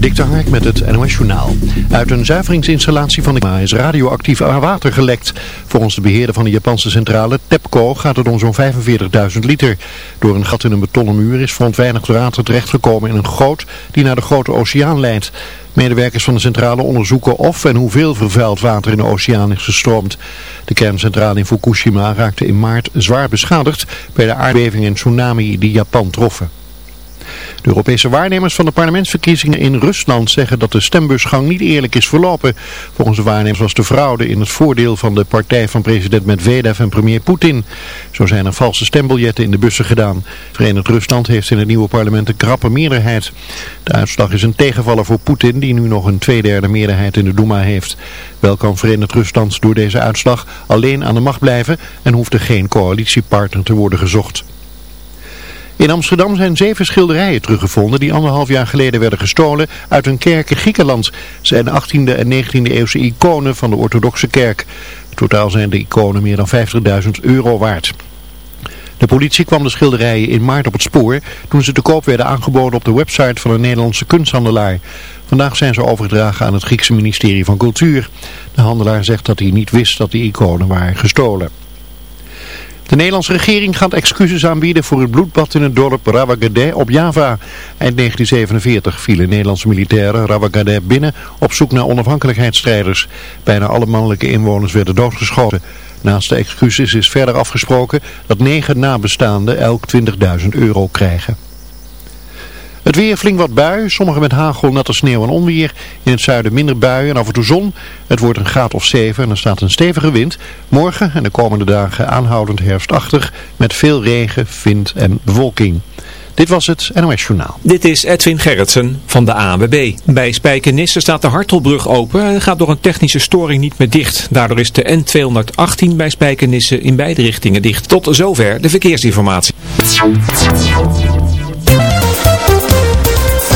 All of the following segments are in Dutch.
Dikte Hark met het NOS Journaal. Uit een zuiveringsinstallatie van de is radioactief water gelekt. Volgens de beheerder van de Japanse centrale TEPCO gaat het om zo'n 45.000 liter. Door een gat in een betonnen muur is verontreinigd water terechtgekomen in een goot die naar de grote oceaan leidt. Medewerkers van de centrale onderzoeken of en hoeveel vervuild water in de oceaan is gestroomd. De kerncentrale in Fukushima raakte in maart zwaar beschadigd bij de aardbeving en tsunami die Japan troffen. De Europese waarnemers van de parlementsverkiezingen in Rusland zeggen dat de stembusgang niet eerlijk is verlopen. Volgens de waarnemers was de fraude in het voordeel van de partij van president Medvedev en premier Poetin. Zo zijn er valse stembiljetten in de bussen gedaan. Verenigd Rusland heeft in het nieuwe parlement een krappe meerderheid. De uitslag is een tegenvaller voor Poetin die nu nog een tweederde meerderheid in de Duma heeft. Wel kan Verenigd Rusland door deze uitslag alleen aan de macht blijven en hoeft er geen coalitiepartner te worden gezocht. In Amsterdam zijn zeven schilderijen teruggevonden die anderhalf jaar geleden werden gestolen uit een kerk in Griekenland. Zijn 18e en 19e eeuwse iconen van de orthodoxe kerk. Totaal zijn de iconen meer dan 50.000 euro waard. De politie kwam de schilderijen in maart op het spoor toen ze te koop werden aangeboden op de website van een Nederlandse kunsthandelaar. Vandaag zijn ze overgedragen aan het Griekse ministerie van Cultuur. De handelaar zegt dat hij niet wist dat die iconen waren gestolen. De Nederlandse regering gaat excuses aanbieden voor het bloedbad in het dorp Rawagade op Java. Eind 1947 vielen Nederlandse militairen Rawagade binnen op zoek naar onafhankelijkheidsstrijders. Bijna alle mannelijke inwoners werden doodgeschoten. Naast de excuses is verder afgesproken dat negen nabestaanden elk 20.000 euro krijgen. Het weer flink wat bui, sommige met hagel, natte sneeuw en onweer. In het zuiden minder buien en af en toe zon. Het wordt een graad of 7 en er staat een stevige wind. Morgen en de komende dagen aanhoudend herfstachtig met veel regen, wind en bewolking. Dit was het NOS Journaal. Dit is Edwin Gerritsen van de ANWB. Bij Spijkenisse staat de Hartelbrug open en gaat door een technische storing niet meer dicht. Daardoor is de N218 bij Spijkenisse in beide richtingen dicht. Tot zover de verkeersinformatie.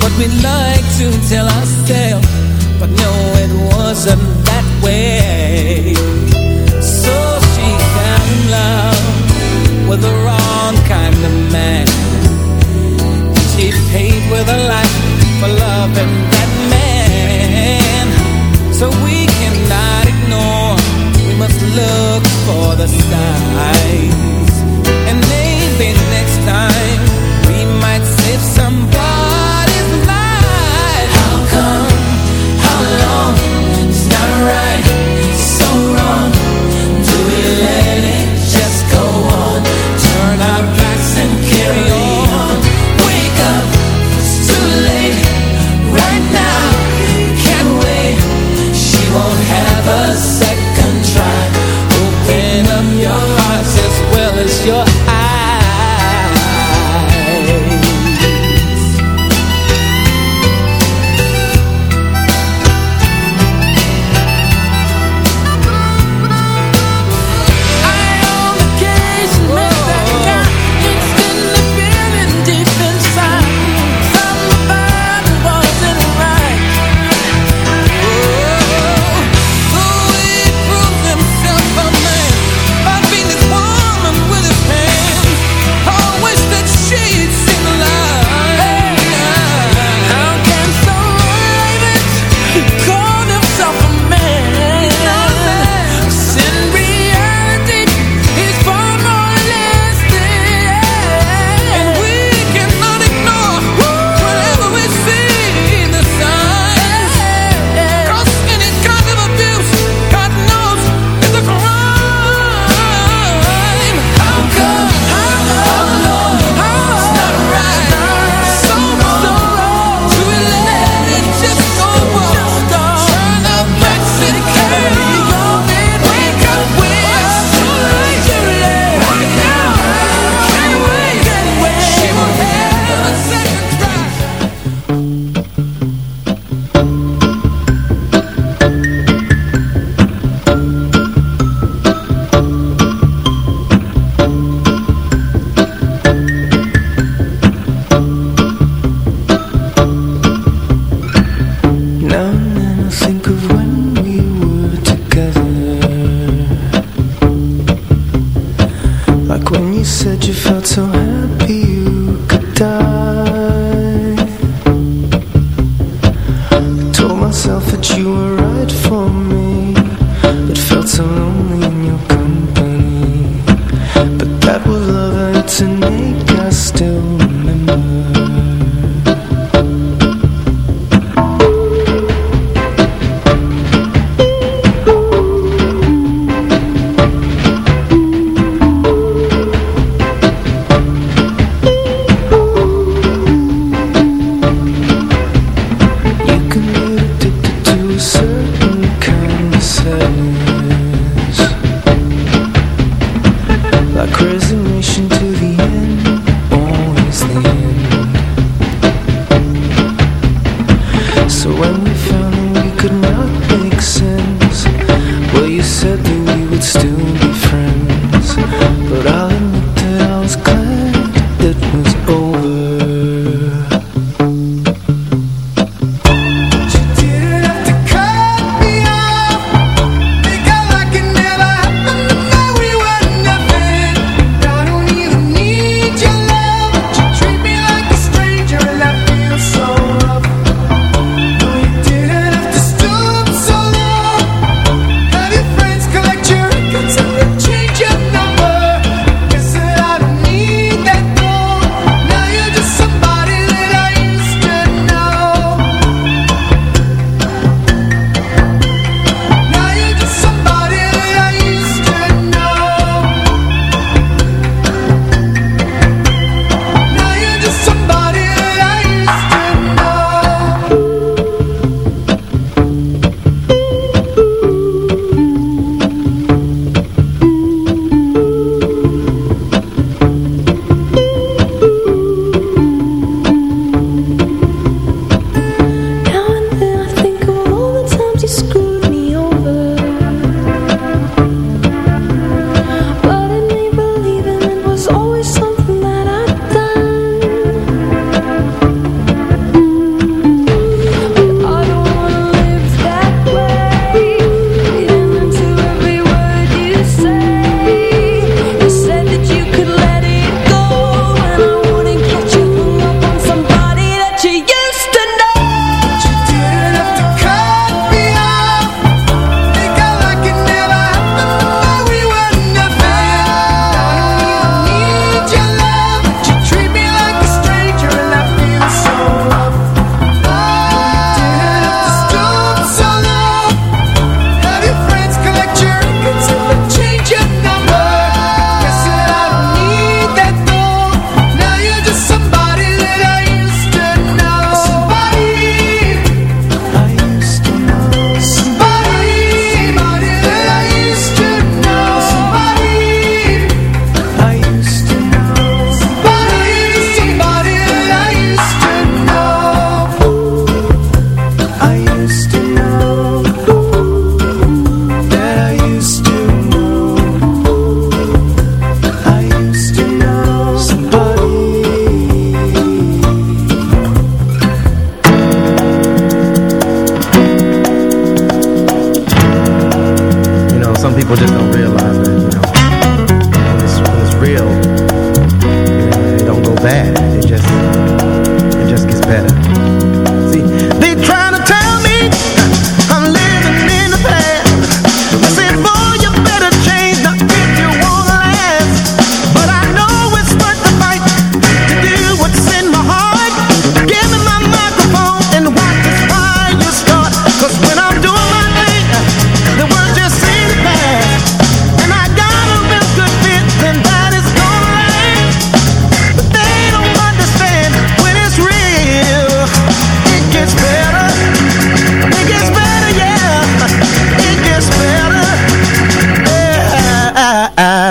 what we like to tell ourselves, but no, it wasn't that way. So she fell in love with the wrong kind of man. She paid with her life for loving that man. So we cannot ignore, we must look for the stars.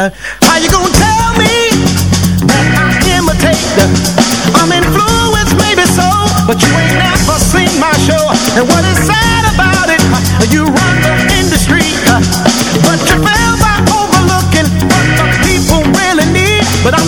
How you gonna tell me that I imitate? I'm influenced, maybe so, but you ain't never seen my show. And what is sad about it? You run the industry, but you fail by overlooking what the people really need. But I'm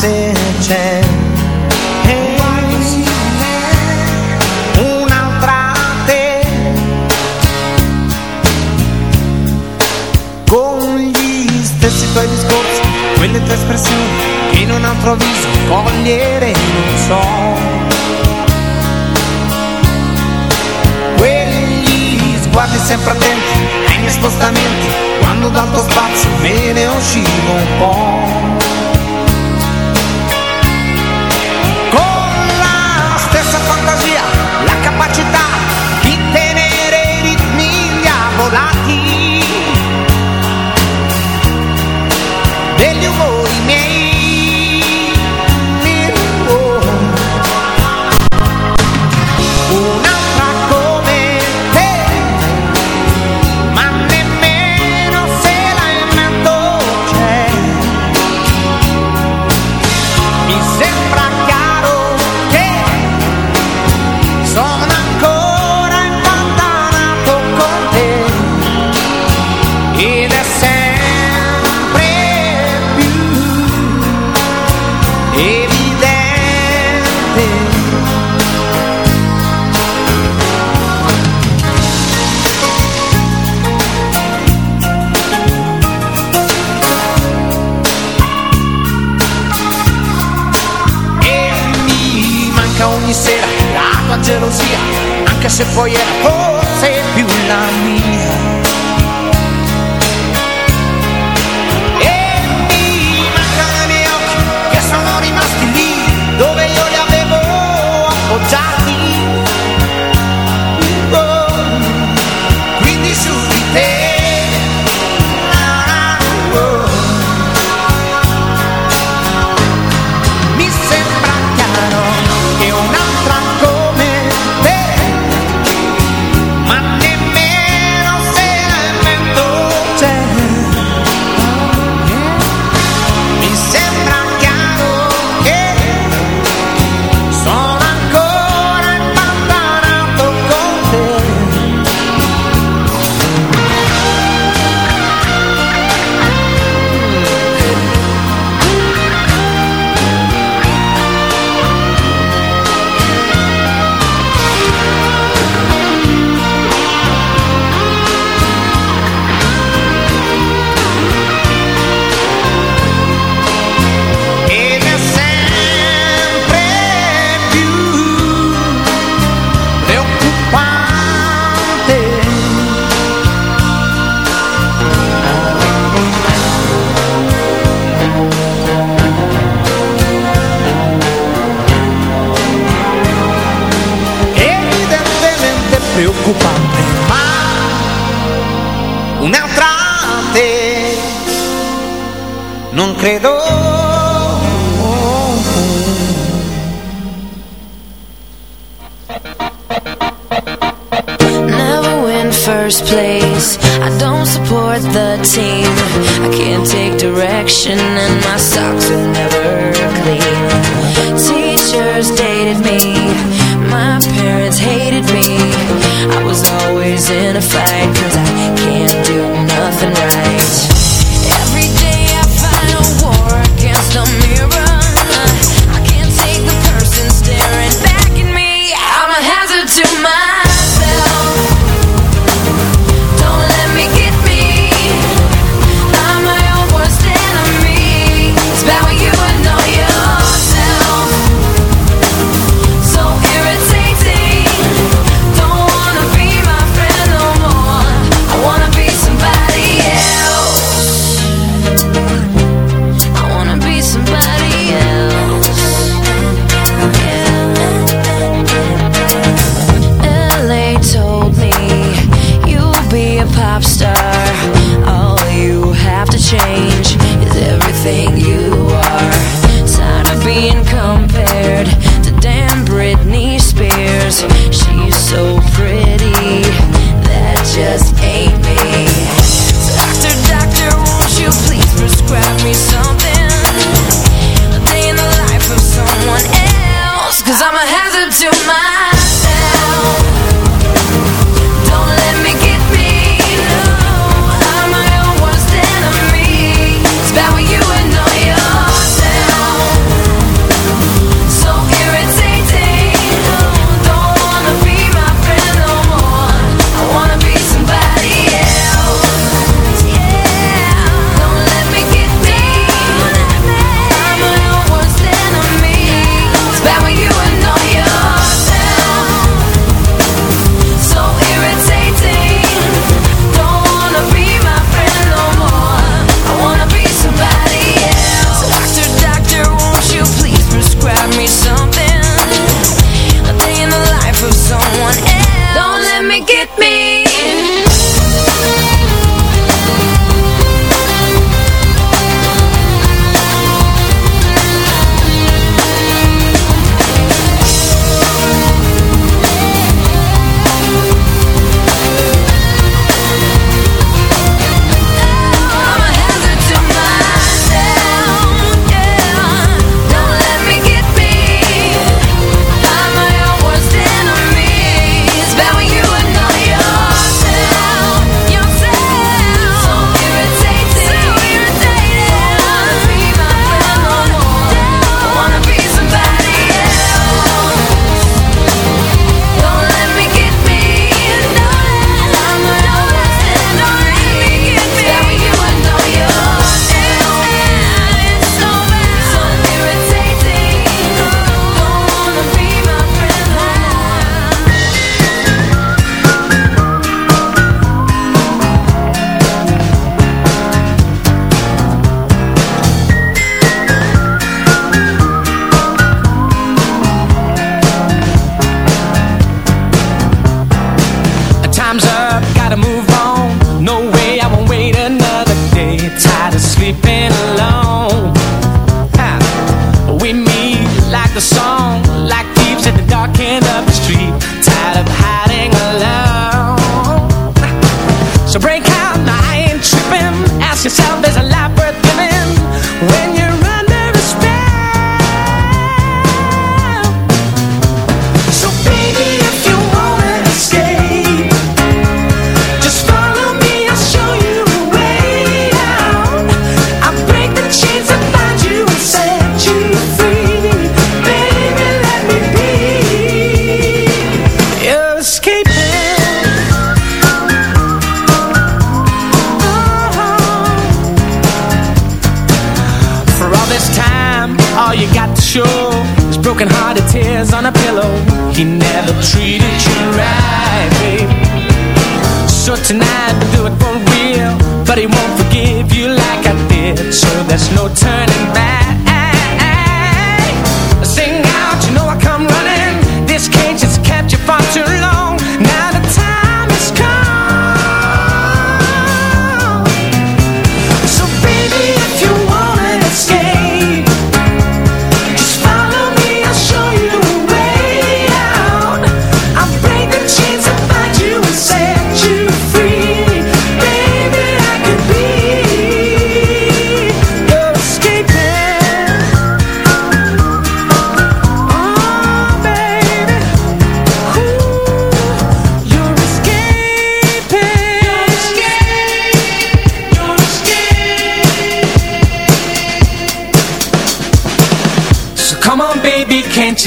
passing chance quelle tue espressioni in un altro viso cogliere non so. Quegli sguardi sempre attenti ai miei spostamenti, quando dal tuo spazio me ne uscivo un po'. się twoje